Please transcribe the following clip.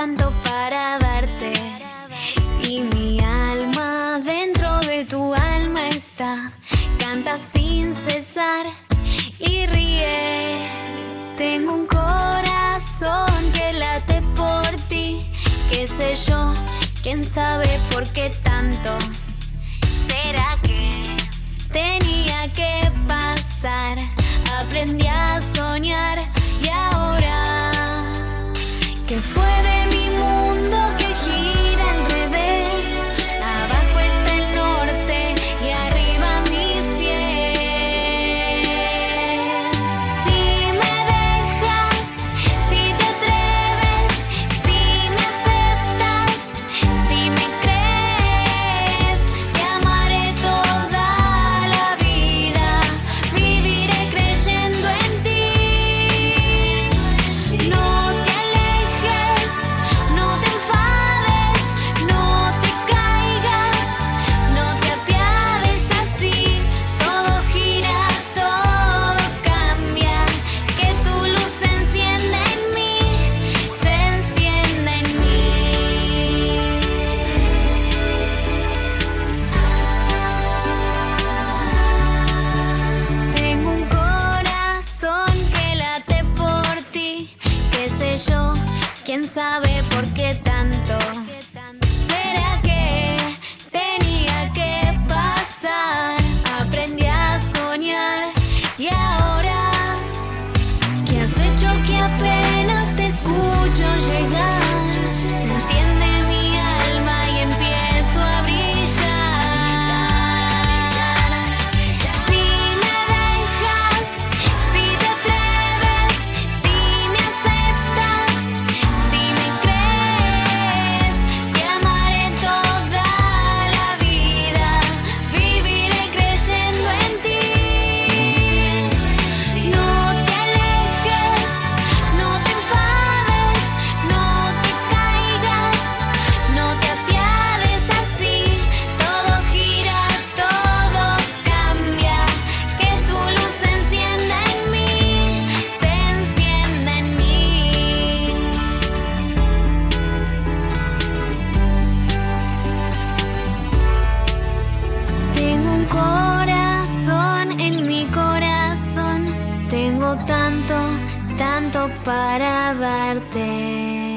tanto para darte. Y mi alma dentro de tu alma está. Canta sin cesar y ríe. Tengo un corazón que late por ti. ¿Qué sé yo? ¿Quién sabe por qué tanto? ¿Será que tenía que pasar? Aprendí a soñar y ahora que fue. tanto, tanto para darte.